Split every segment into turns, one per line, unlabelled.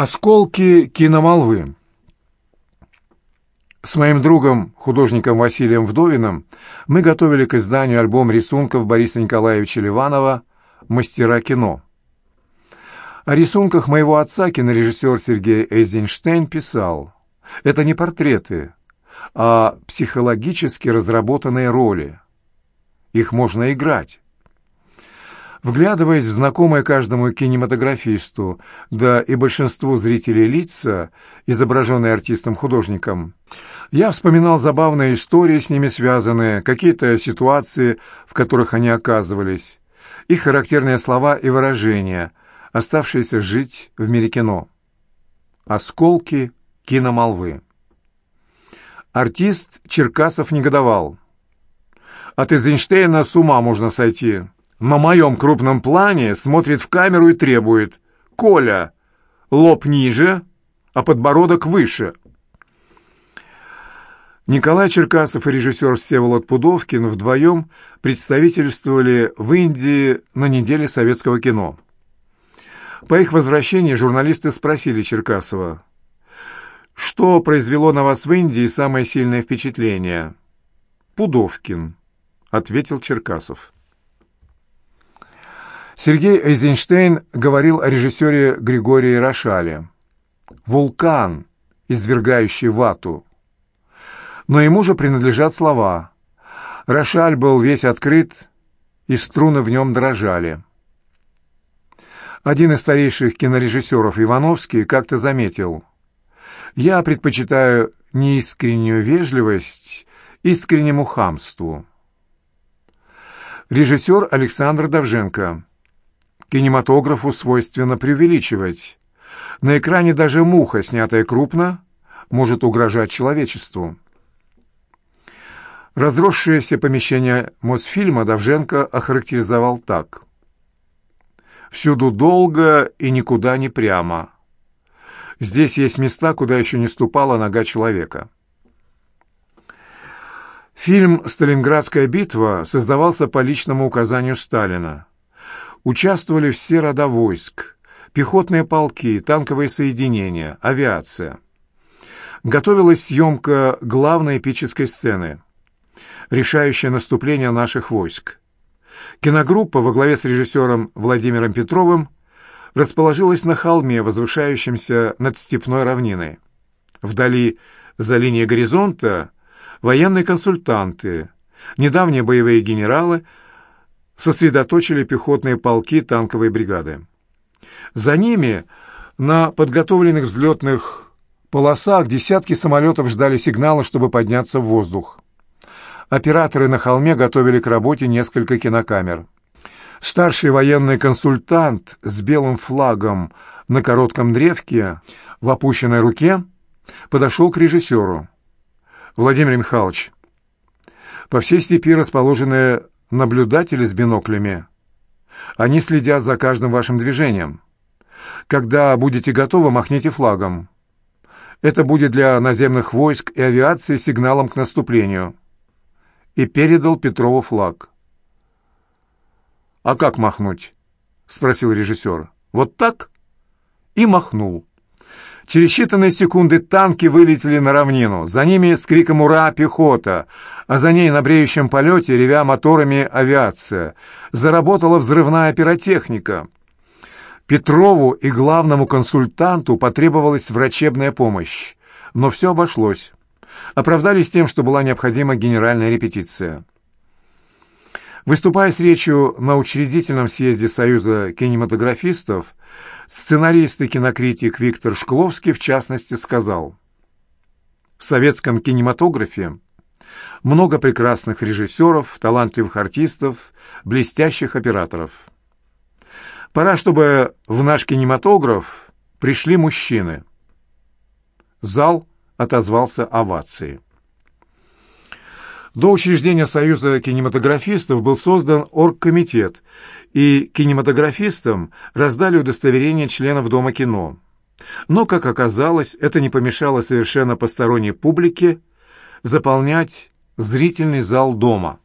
Осколки киномолвы. С моим другом, художником Василием Вдовиным, мы готовили к изданию альбом рисунков Бориса Николаевича Ливанова «Мастера кино». О рисунках моего отца кинорежиссер Сергей Эйзенштейн писал «Это не портреты, а психологически разработанные роли. Их можно играть». Вглядываясь в знакомое каждому кинематографисту, да и большинству зрителей лица, изображенные артистом-художником, я вспоминал забавные истории с ними связанные, какие-то ситуации, в которых они оказывались, их характерные слова и выражения, оставшиеся жить в мире кино. Осколки киномолвы. Артист Черкасов негодовал. «От Эйзенштейна с ума можно сойти» на моем крупном плане смотрит в камеру и требует «Коля, лоб ниже, а подбородок выше». Николай Черкасов и режиссер Всеволод Пудовкин вдвоем представительствовали в Индии на неделе советского кино. По их возвращении журналисты спросили Черкасова, «Что произвело на вас в Индии самое сильное впечатление?» «Пудовкин», — ответил Черкасов. Сергей Эйзенштейн говорил о режиссере Григории Рошале. «Вулкан, извергающий вату». Но ему же принадлежат слова. Рошаль был весь открыт, и струны в нем дрожали. Один из старейших кинорежиссеров Ивановский как-то заметил. «Я предпочитаю неискреннюю вежливость искреннему хамству». Режиссер Александр Давженко Кинематографу свойственно преувеличивать. На экране даже муха, снятая крупно, может угрожать человечеству. Разросшееся помещение Мосфильма Давженко охарактеризовал так. «Всюду долго и никуда не прямо. Здесь есть места, куда еще не ступала нога человека». Фильм «Сталинградская битва» создавался по личному указанию Сталина участвовали все рода войск, пехотные полки, танковые соединения, авиация. Готовилась съемка главной эпической сцены, решающее наступление наших войск. Киногруппа во главе с режиссером Владимиром Петровым расположилась на холме, возвышающемся над степной равниной. Вдали, за линией горизонта, военные консультанты, недавние боевые генералы – сосредоточили пехотные полки танковой бригады. За ними на подготовленных взлетных полосах десятки самолетов ждали сигнала, чтобы подняться в воздух. Операторы на холме готовили к работе несколько кинокамер. Старший военный консультант с белым флагом на коротком древке в опущенной руке подошел к режиссеру. «Владимир Михайлович, по всей степи расположены наблюдатели с биноклями. Они следят за каждым вашим движением. Когда будете готовы, махните флагом. Это будет для наземных войск и авиации сигналом к наступлению. И передал Петрову флаг. «А как махнуть?» — спросил режиссер. «Вот так?» И махнул. Через считанные секунды танки вылетели на равнину. За ними с криком «Ура!» пехота, а за ней на бреющем полете, ревя моторами, авиация. Заработала взрывная пиротехника. Петрову и главному консультанту потребовалась врачебная помощь. Но все обошлось. Оправдались тем, что была необходима генеральная репетиция. Выступая с речью на учредительном съезде Союза кинематографистов, сценарист и кинокритик Виктор Шкловский, в частности, сказал, «В советском кинематографе много прекрасных режиссеров, талантливых артистов, блестящих операторов. Пора, чтобы в наш кинематограф пришли мужчины». Зал отозвался овацией. До учреждения Союза кинематографистов был создан оргкомитет, и кинематографистам раздали удостоверение членов Дома кино. Но, как оказалось, это не помешало совершенно посторонней публике заполнять зрительный зал дома.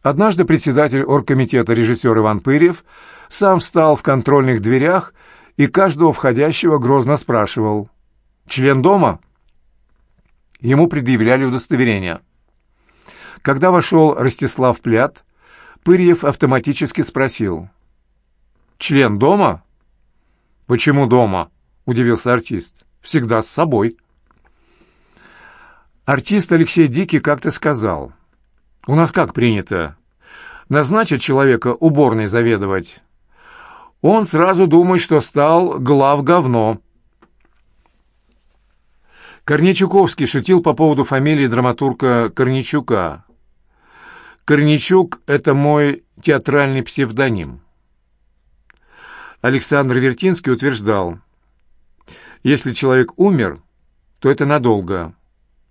Однажды председатель оргкомитета режиссер Иван Пырьев сам встал в контрольных дверях и каждого входящего грозно спрашивал «Член дома?» Ему предъявляли удостоверение. Когда вошел Ростислав Плят, Пырьев автоматически спросил «Член дома?» «Почему дома?» — удивился артист. «Всегда с собой». Артист Алексей Дикий как-то сказал, «У нас как принято? Назначить человека уборной заведовать. Он сразу думает, что стал глав говно». Корничуковский шутил по поводу фамилии драматурга Корничука. «Корничук — это мой театральный псевдоним». Александр Вертинский утверждал, «Если человек умер, то это надолго».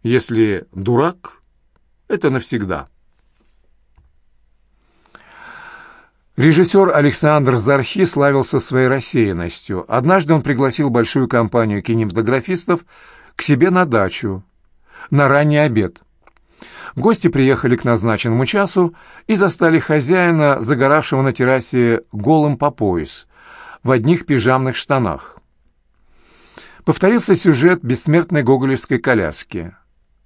Если дурак, это навсегда. Режиссер Александр Зархи славился своей рассеянностью. Однажды он пригласил большую компанию кинематографистов к себе на дачу на ранний обед. Гости приехали к назначенному часу и застали хозяина, загоравшего на террасе голым по пояс, в одних пижамных штанах. Повторился сюжет бессмертной гоголевской коляски.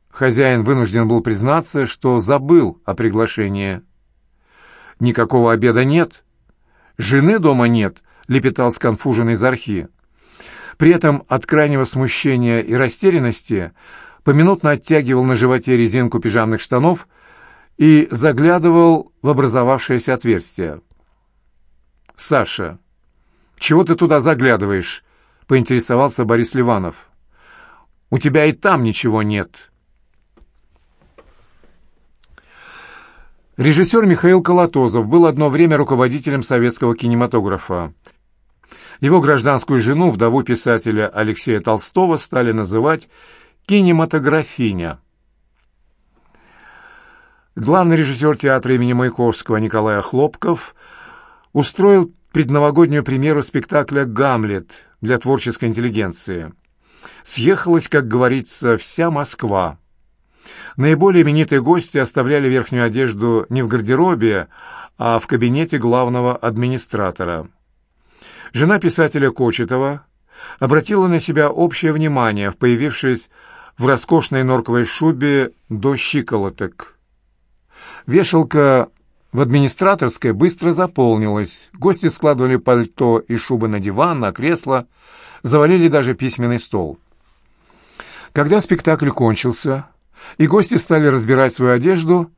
Хозяин вынужден был признаться, что забыл о приглашении. «Никакого обеда нет. Жены дома нет», — лепетал сконфуженный Зархи. При этом от крайнего смущения и растерянности поминутно оттягивал на животе резинку пижамных штанов и заглядывал в образовавшееся отверстие. «Саша, чего ты туда заглядываешь?» — поинтересовался Борис Ливанов. «У тебя и там ничего нет». Режиссер Михаил Колотозов был одно время руководителем советского кинематографа. Его гражданскую жену, вдову писателя Алексея Толстого, стали называть «кинематографиня». Главный режиссер театра имени Маяковского Николай Хлопков устроил предновогоднюю премьеру спектакля «Гамлет» для творческой интеллигенции. Съехалась, как говорится, вся Москва. Наиболее именитые гости оставляли верхнюю одежду не в гардеробе, а в кабинете главного администратора. Жена писателя Кочетова обратила на себя общее внимание, появившись в роскошной норковой шубе до щиколоток. Вешалка в администраторской быстро заполнилась. Гости складывали пальто и шубы на диван, на кресло, завалили даже письменный стол. Когда спектакль кончился, и гости стали разбирать свою одежду,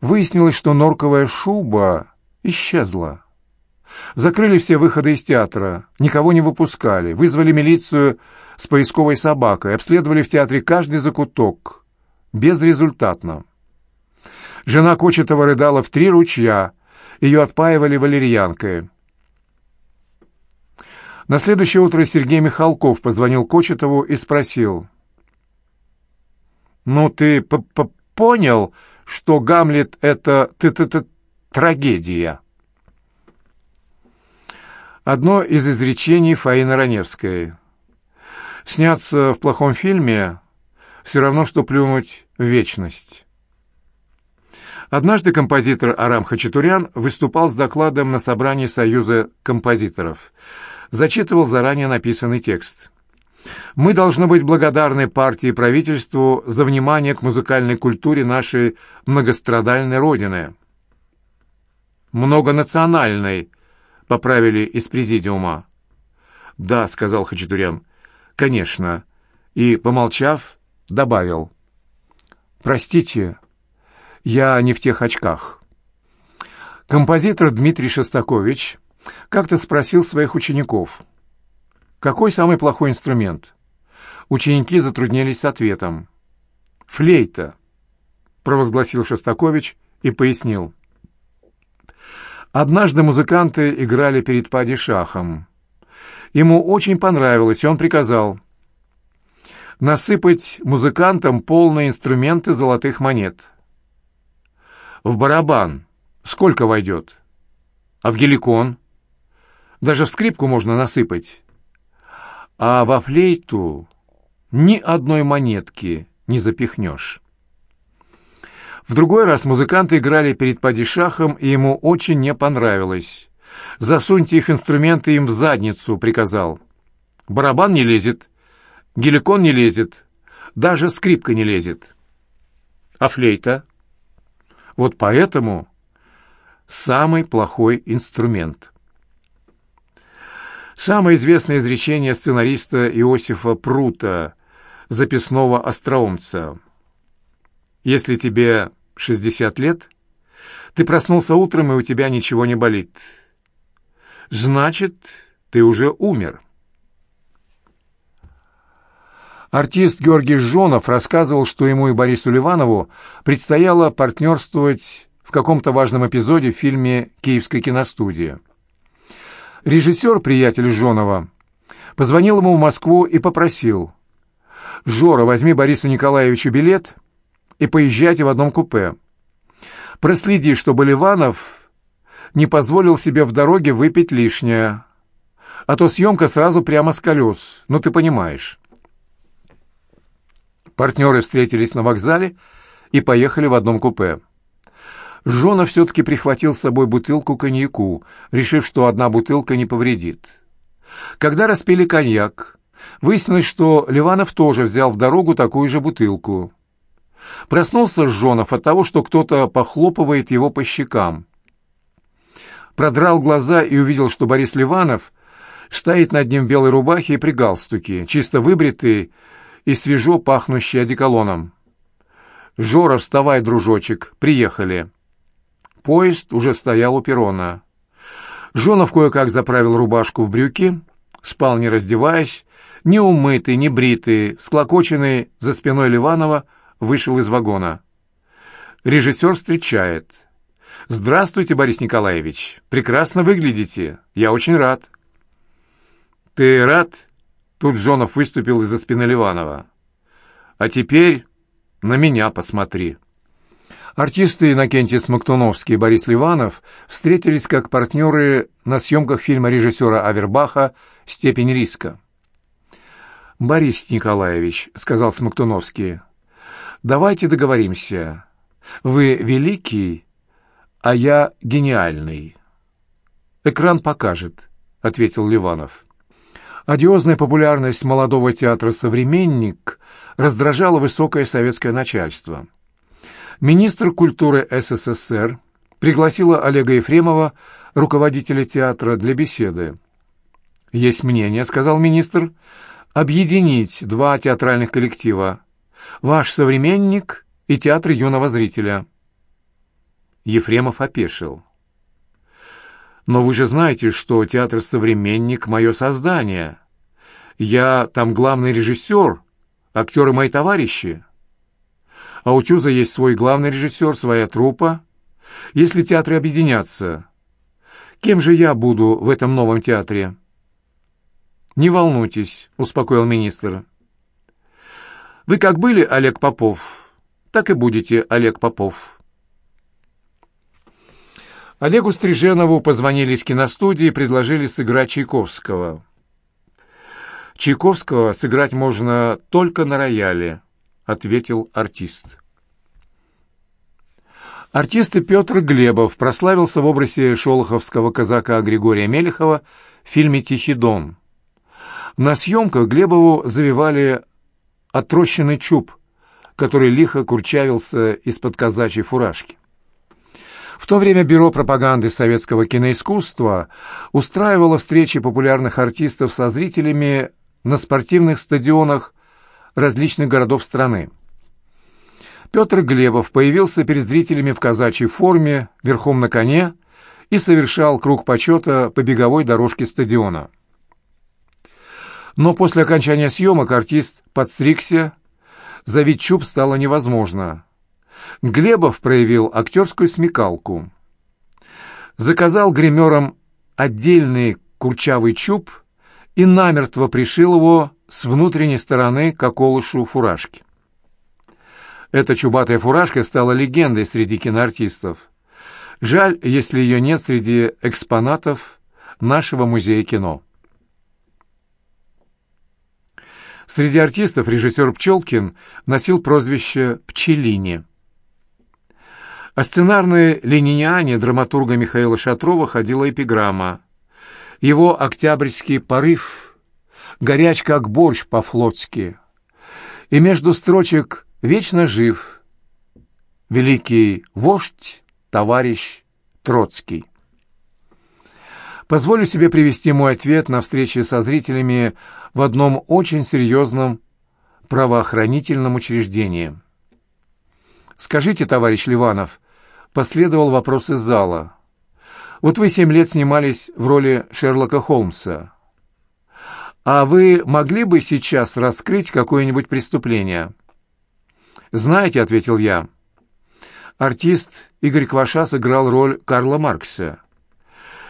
выяснилось, что норковая шуба исчезла. Закрыли все выходы из театра, никого не выпускали, вызвали милицию с поисковой собакой, обследовали в театре каждый закуток. Безрезультатно. Жена Кочетова рыдала в три ручья, ее отпаивали валерьянкой. На следующее утро Сергей Михалков позвонил Кочетову и спросил, «Ну, ты п -п понял, что Гамлет — это т -т -т трагедия?» Одно из изречений Фаины Раневской. «Сняться в плохом фильме — все равно, что плюнуть в вечность». Однажды композитор Арам Хачатурян выступал с докладом на собрании Союза композиторов. Зачитывал заранее написанный текст. Мы должны быть благодарны партии и правительству за внимание к музыкальной культуре нашей многострадальной Родины. «Многонациональной», — поправили из президиума. «Да», — сказал Хачатурян, — «конечно». И, помолчав, добавил. «Простите, я не в тех очках». Композитор Дмитрий Шостакович как-то спросил своих учеников — какой самый плохой инструмент? Ученики затруднились с ответом. «Флейта», — провозгласил Шостакович и пояснил. Однажды музыканты играли перед падишахом. Ему очень понравилось, и он приказал насыпать музыкантам полные инструменты золотых монет. В барабан сколько войдет? А в геликон? Даже в скрипку можно насыпать а во флейту ни одной монетки не запихнешь. В другой раз музыканты играли перед падишахом, и ему очень не понравилось. Засуньте их инструменты им в задницу, приказал. Барабан не лезет, геликон не лезет, даже скрипка не лезет. А флейта? Вот поэтому самый плохой инструмент. Самое известное изречение сценариста Иосифа Прута, записного остроумца. «Если тебе 60 лет, ты проснулся утром, и у тебя ничего не болит. Значит, ты уже умер». Артист Георгий Жонов рассказывал, что ему и Борису Ливанову предстояло партнерствовать в каком-то важном эпизоде в фильме «Киевская киностудия». Режиссер, приятель Жонова, позвонил ему в Москву и попросил «Жора, возьми Борису Николаевичу билет и поезжайте в одном купе. Проследи, чтобы Ливанов не позволил себе в дороге выпить лишнее, а то съемка сразу прямо с колес, ну ты понимаешь». Партнеры встретились на вокзале и поехали в одном купе. Жона все-таки прихватил с собой бутылку коньяку, решив, что одна бутылка не повредит. Когда распили коньяк, выяснилось, что Ливанов тоже взял в дорогу такую же бутылку. Проснулся Жонов от того, что кто-то похлопывает его по щекам. Продрал глаза и увидел, что Борис Ливанов стоит над ним в белой рубахе и при галстуке, чисто выбритый, и свежо пахнущий одеколоном. «Жора, вставай, дружочек, приехали». Поезд уже стоял у перрона. Жонов кое-как заправил рубашку в брюки, спал не раздеваясь, не умытый, не бритый, склокоченный за спиной Ливанова, вышел из вагона. Режиссер встречает. «Здравствуйте, Борис Николаевич. Прекрасно выглядите. Я очень рад». «Ты рад?» Тут Жонов выступил из-за спины Ливанова. «А теперь на меня посмотри». Артисты Иннокентий Смоктуновский и Борис Ливанов встретились как партнеры на съемках фильма режиссера Авербаха «Степень риска». «Борис Николаевич», — сказал Смоктуновский, — «давайте договоримся. Вы великий, а я гениальный». «Экран покажет», — ответил Ливанов. Одиозная популярность молодого театра «Современник» раздражала высокое советское начальство. Министр культуры СССР пригласила Олега Ефремова, руководителя театра, для беседы. «Есть мнение», — сказал министр, — «объединить два театральных коллектива — ваш «Современник» и театр юного зрителя». Ефремов опешил. Но вы же знаете, что театр «Современник» — мое создание. Я там главный режиссер, актеры мои товарищи. А у Тюза есть свой главный режиссер, своя труппа. Если театры объединятся, кем же я буду в этом новом театре? «Не волнуйтесь», — успокоил министр. «Вы как были Олег Попов, так и будете Олег Попов». Олегу Стриженову позвонили из киностудии и предложили сыграть Чайковского. «Чайковского сыграть можно только на рояле», — ответил артист. Артист Петр Глебов прославился в образе шолоховского казака Григория Мелехова в фильме «Тихий дом». На съемках Глебову завивали отрощенный чуб, который лихо курчавился из-под казачьей фуражки. В то время Бюро пропаганды советского киноискусства устраивало встречи популярных артистов со зрителями на спортивных стадионах различных городов страны. Петр Глебов появился перед зрителями в казачьей форме, верхом на коне, и совершал круг почета по беговой дорожке стадиона. Но после окончания съемок артист подстригся, завить чуб стало невозможно. Глебов проявил актерскую смекалку. Заказал гримерам отдельный курчавый чуб и намертво пришил его с внутренней стороны к околышу фуражки. Эта чубатая фуражка стала легендой среди киноартистов. Жаль, если ее нет среди экспонатов нашего музея кино. Среди артистов режиссер Пчелкин носил прозвище «Пчелини». О сценарной лениниане драматурга Михаила Шатрова ходила эпиграмма. Его октябрьский порыв, горяч как борщ по-флотски, и между строчек вечно жив великий вождь, товарищ Троцкий. Позволю себе привести мой ответ на встрече со зрителями в одном очень серьезном правоохранительном учреждении. «Скажите, товарищ Ливанов», — последовал вопрос из зала, «вот вы семь лет снимались в роли Шерлока Холмса. А вы могли бы сейчас раскрыть какое-нибудь преступление?» «Знаете», — ответил я, — «артист Игорь Кваша сыграл роль Карла Маркса.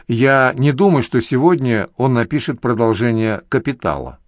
Я не думаю, что сегодня он напишет продолжение «Капитала».